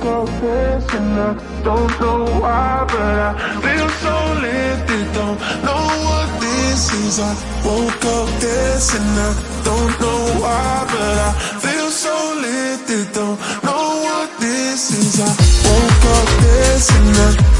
focus and I don't know why But I feel so lifted, don't know what this is. I woke up this and I don't know why But I feel so lifted, don't know what this is. I woke up this and I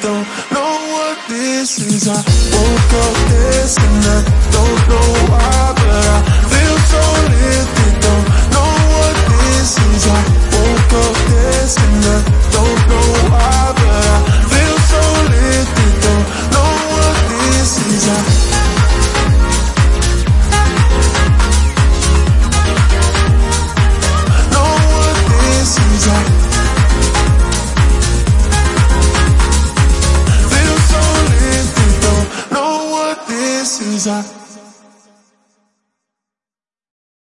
don't know what this is. I woke up this and I don't know why but I precisar.